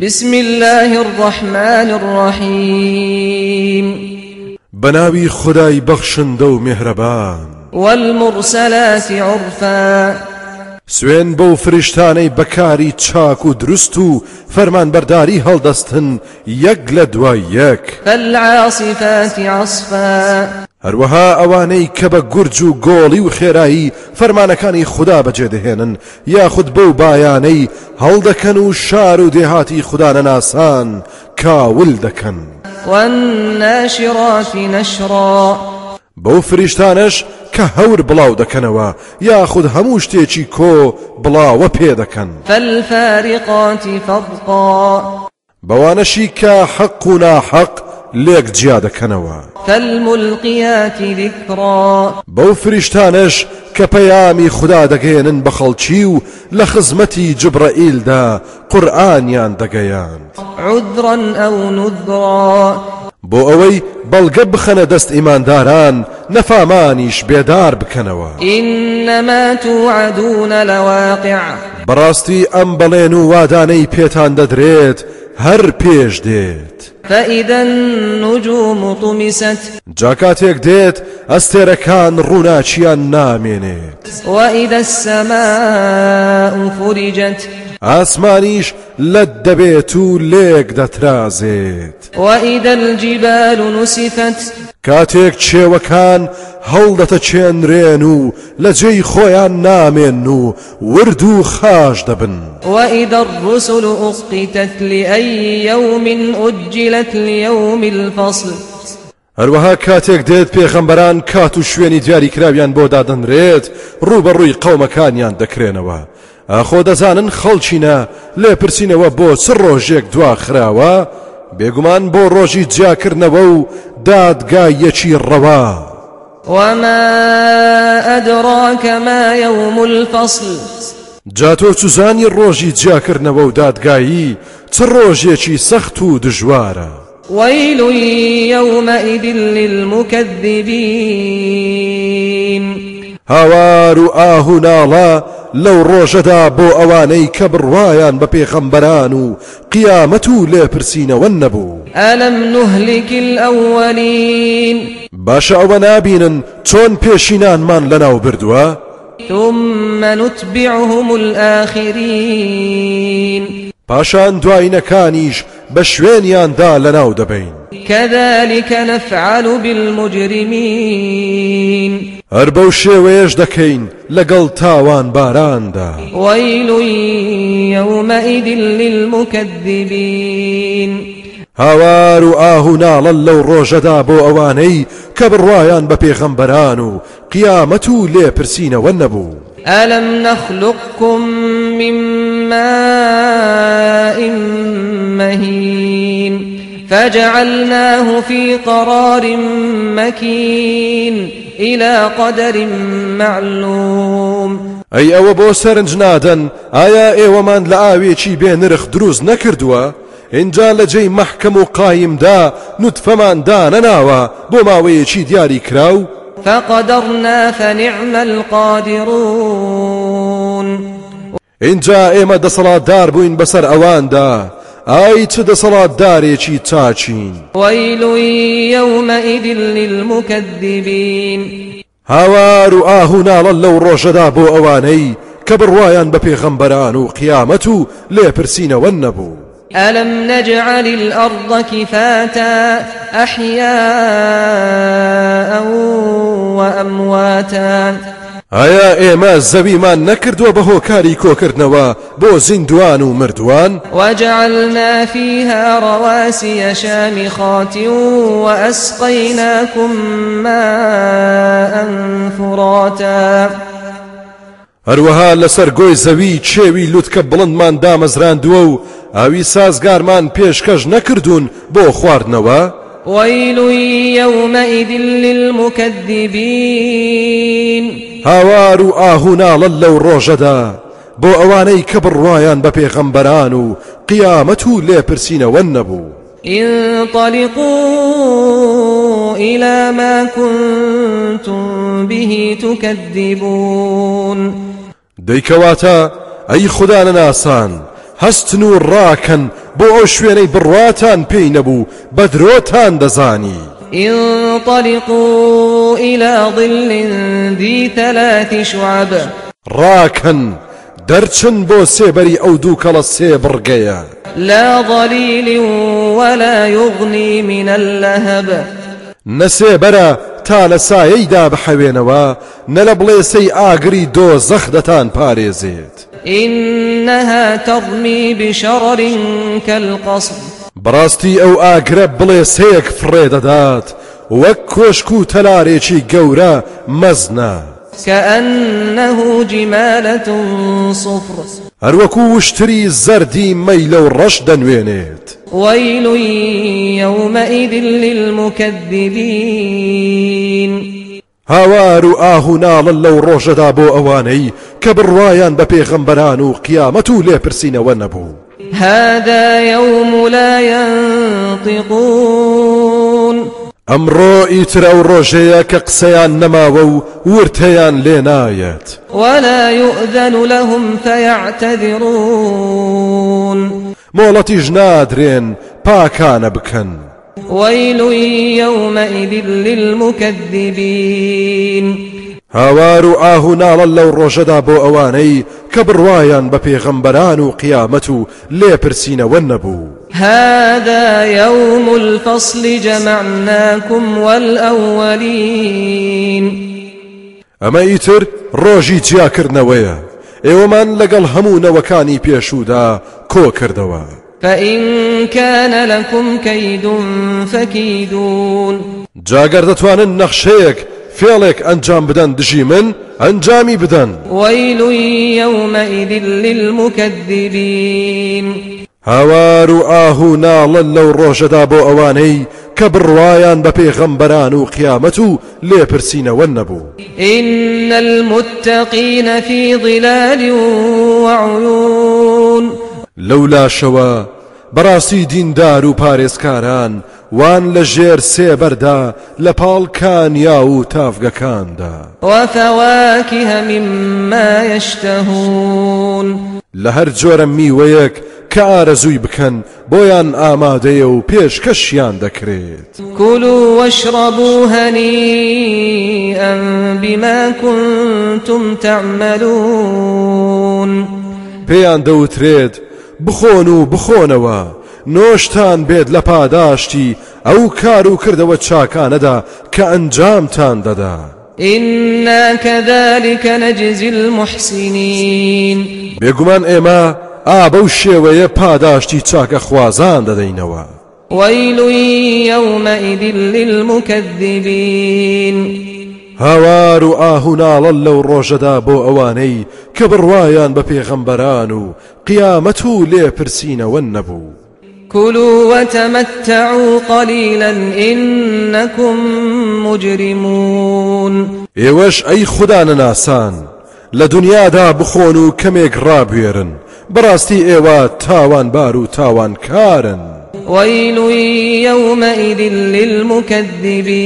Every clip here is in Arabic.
بسم الله الرحمن الرحيم بناوي خداي بخشندو مهربان والمرسلات عرفا سوێن بەو فریشتانەی بەکاری چاک و دروست و فەرمان بەرداری هەڵدەستن یەک لە دوای یەک فالعاصفات عصفا هەروەها ئەوانەی کە بە گورج و گۆڵی و خێرایی فەرمانەکانی خوددا بەجێدەهێنن یاخود بەو بایانەی هەڵدەکەن و شار و دێهاتی خوددانە ناسان کاول دەکەن. والناشرات نشرا. بەو فریشتانش کە هەور بڵاو دەکەنەوە یاخود هەموو شتێکی کۆ بڵاوە پێ دەکەن. فالفارقات فرقا بەوانەشی کە حەق و ناحەق لێک جیا دەکەنەوە. فالملقيات ذكرا. بەو فریشتانش کە پەیامی خوددا دەگەێنن بە خەڵکی و لە خزمەتی جبرەئیلدا قورآانیان دەگەیاند. عذرا أو نذرا. بۆ ئەوەی بەڵگە بخەنە دەست ئیمانداران نەفامانیش بێدار بکەنەوە. إنما توعدون لواقع. بەڕاستی ئەم بەڵێن و وادانەی پێتان دەدرێت هەر پێش دێت. فإذا النجوم طمست. جاکاتێک دێت ئەستێرەکان ڕووناچیان نامێنێت. وإذا السماء فرجت. ئاسمانیش لەت دەبێت و لێک دەترازێت. وإذا الجبال نسفت کاتێک چێوەکان هەڵدەتە چێنرێن و لە جێی خۆیان نامێن و ورد و خاش دەبن. وإذا الرسل أقتت لأي يوم أجلت ليوم الفصل هەروەها کاتێک دێت پێخەمبەران کات و شوێنی دیاری کراویان بۆ دادەنرێت ڕوبەڕووی قەومەکانیان دەکرێنەوە. ئاخۆ دەزانن خەڵچینە لێ پرسیینەوە بۆ چ ڕۆژێک دوا خراوە بێگومان بۆ ڕۆژی جیاکردنەوە و دادگایەکی ڕەوا. وما أدراك ما يوم الفصل؟ جا تۆ چوزانی ڕۆژی جیاکردنەوە و دادگایی چ ڕۆژێکی سەخت و دژوارە؟ ويل يومئذ للمكذبين. هاوار و ئاه و ناڵە لەو ڕۆژەدا بۆ ئەوانەی کە بڕوایان بە پێخەمبەران و قیامەت و لێپرسینەوە نەبوو ألم نهلك الأولين؟ باشە ئەوە نابینن چۆن پێشینانمان لەناو بردووە ثم نتبعهم الآخرين. پاشان دوایینەکانیش بە شوێنیاندا لەناو دەبین كذلك نفعل بالمجرمين. هەر بەو شێوەیەش دەکەین لەگەڵ تاوان باراندا. ويل يومئذ للمكذبين. هاوار و ئاه و ناڵە لەو ڕۆژەدا بۆ ئەوانەی کە بڕوایان بە پێغەمبەران و قیامەت و لێپرسینەوە نەبوو. ألم نخلقكم من ماء مهين؟ فجعلناه في قرار مكين إلى قدر معلوم. ئەی ئەوە بۆ سەرنج نادەن ئایا ئێوەمان لە ئاوێکی بێ نرخ دروست نەکردووە اینجا لە جێی مەحکەم و قایمدا نوتفەمان دانەناوە بۆ ماوەیەکی دیاری کراو فقدرنا فنعم القادرون. اینجا ئێمە دەسەڵاتدار بووین بەسەر ئەواندا ئای چ دەسەڵاتدارێکی چاچین ويل يومئذ للمكذبين هاوار و ئاه و ناڵە لەو ڕۆژەدا بۆ ئەوانەی کە بڕوایان بە پێغەمبەران و قیامەت و لێپرسینەوە نەبوو. ألم نجعل الأرض كفاتا أحياء وأمواتا؟ ئایا ئێمە زەویمان نەکردووە بە هۆکاری کۆکردنەوە بۆ زیندوان و مردووان؟ وجعلنا فيها رواسي شامخات وأسقيناكم ماء فراتا. هەروەها لەسەر گۆی زەوی چێوی لوتکە بڵندمان دامەزراندووە و ئاوی سازگارمان پێشکەش نەکردوون بۆ خواردنەوە؟ ويل يومئذ للمكذبين. هاوار و ئاه و ناڵە لەو ڕۆژەدا بۆ ئەوانەی کە بڕوایان بە پێغەمبەران و قیامەت و لێپرسینەوە نەبوو. انطلقوا إلى ما كنتم به تكذبون. دەیکەواتە ئەی خوددانە ناسان هەستن و ڕاکەن بۆ ئەو شوێنەی بڕواتان پێی نەبوو بە درۆتان دەزانی. انطلقوا إلى ظل ذي ثلاث شعب. ڕاکەن دەرچن بۆ سێبەری ئەو دوو کەڵە سێ بڕگەیە لا ظليل ولا يغني من اللهب. نەسێبەرە تا لە سایەیدا بحەوێنەوە نە لە بڵێسەی ئاگری دۆ زەخ دەتان پارێزێت. إنها ترمي بشرر كالقصر. بەڕاستی ئەو ئاگرە بڵێسەیەک فڕێ دەدات وەک کۆشک و تەلارێکی گەورە مەزنە كأنه جمالة صفر. هەروەکو وشتری زەردی مەیلە و ڕەش دەنوێنێت ويل يومئذ للمكذبين. هاوار و ئاه و ناڵن لەو ڕۆژەدا بۆ ئەوانەی کە بڕواان بە پێغەمبەران و قیامەت و لێپرسینەوە نەبوو هذا يوم لا ينطقون. ئەمڕۆ ئیتر ئەو ڕۆژەیە کە قسەیان نەماوە و ورتەیان لێ نایەت ولا يؤذن لهم فيعتذرون. مۆڵەتیش نادرێن پاکانە بکەن ويل يومئذ للمكذبين. هاوار و ئاه و ناڵە لەو ڕۆژەدا بۆ ئەوانەی کە بڕواان بە پێغەمبەران و قیامەت و لێپرسینەوە نەبوو. هذا يوم الفصل جمعناكم والأولين. ئەمە ئیتر ڕۆژی جیاکردنەوەیە. ئێوەمان لەگەڵ هەموو نەوەکانی پێشودا کۆ کردەوە. فإن كان لكم كيد فكيدون. جاگەر دەتوانن نەخشەیەک فێڵێک ئەنجام بدەن دژی من ئەنجامی بدەن ويل يومئذ للمكذبين. هاوار و ئاه و ناڵن لەو ڕۆژەدا بۆ ئەوانەی کە بڕواان بە پێغەمبەران و قیامەت و لێپرسینەوە نەبوو إن المتقين في ظلال وعيون. لەولاشەوە بەڕاستی دیندار و پارێزکاران وان لە ژێر سێبەردا لە پاڵکانیا و تافگەکاندا وفواكه مما يشتهون. لە هەر جۆرە میوەیەک کە ئارەزووی بکەن بۆیان ئامادەیە و پێشکەشیان دەکرێت. كلوا واشربوا هنيئا بما كنتم تعملون. پێیان دەوترێت بخۆن و بخۆنەوە. نۆشتان بێت لە پاداشتی ئەو کار و کردەوە چاکانەدا کە ئەنجامتان دەدا. إنا كذلك نجزي المحسنين. ئێمە ئا بەو شێوەیە پاداشتی چاکە خوازان دەدەینەوە. ويل يومئذ للمكذبين. هاوار و ئاه و ناڵەن لەو ڕۆژەدا بۆ ئەوانەی کە بڕوایان بە پێغەمبەران و قیامەت و لێپرسینەوە نەبوو. كلوا وتمتعوا قليلا إنكم مجرمون. ئێوەش ئەی خوددا نەناسان لە دنیادا بخۆن و کەمێک ڕابێرن بەڕاستی ئێوە تاوانبار و تاوانکارن ويل يومئذ للمكذبين.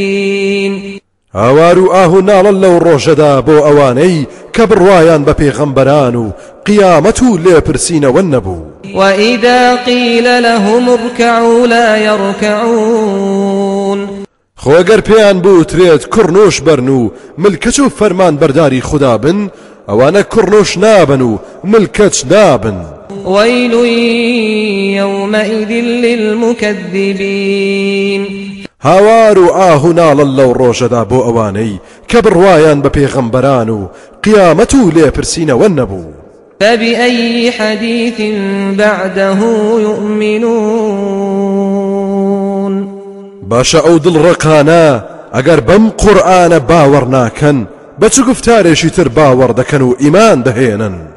هاوار و ئاه و ناڵەن لەو ڕۆژەدا بۆ ئەوانەی کە بڕوایان بە پێغەمبەران و قیامەت و لێپرسینەوە نەبوو وإذا قيل لهم اركعوا لا يركعون. خۆگەر پێیان بوترێت کوڕنۆش بەرن و ملکەچ و فەرمان بەرداری خوددا بن ئەوانە کوڕنۆش نابن و ملکەچ نابن. ويل يومئذ للمكذبين. هاوار و ئاه و ناڵن لەو ڕۆژەدا بۆ ئەوانەی کە بڕوایان بە پێغەمبەران و قیامەت و لێپرسینەوە نەبوو. فبأي حديث بعده يؤمنون؟ باشە ئەو دڵڕقانە ئەگەر بەم قورآانە باوەڕ ناکەن بە چ گفتارێکی تر باوەڕ دەکەن و ئیمان دەهێنن؟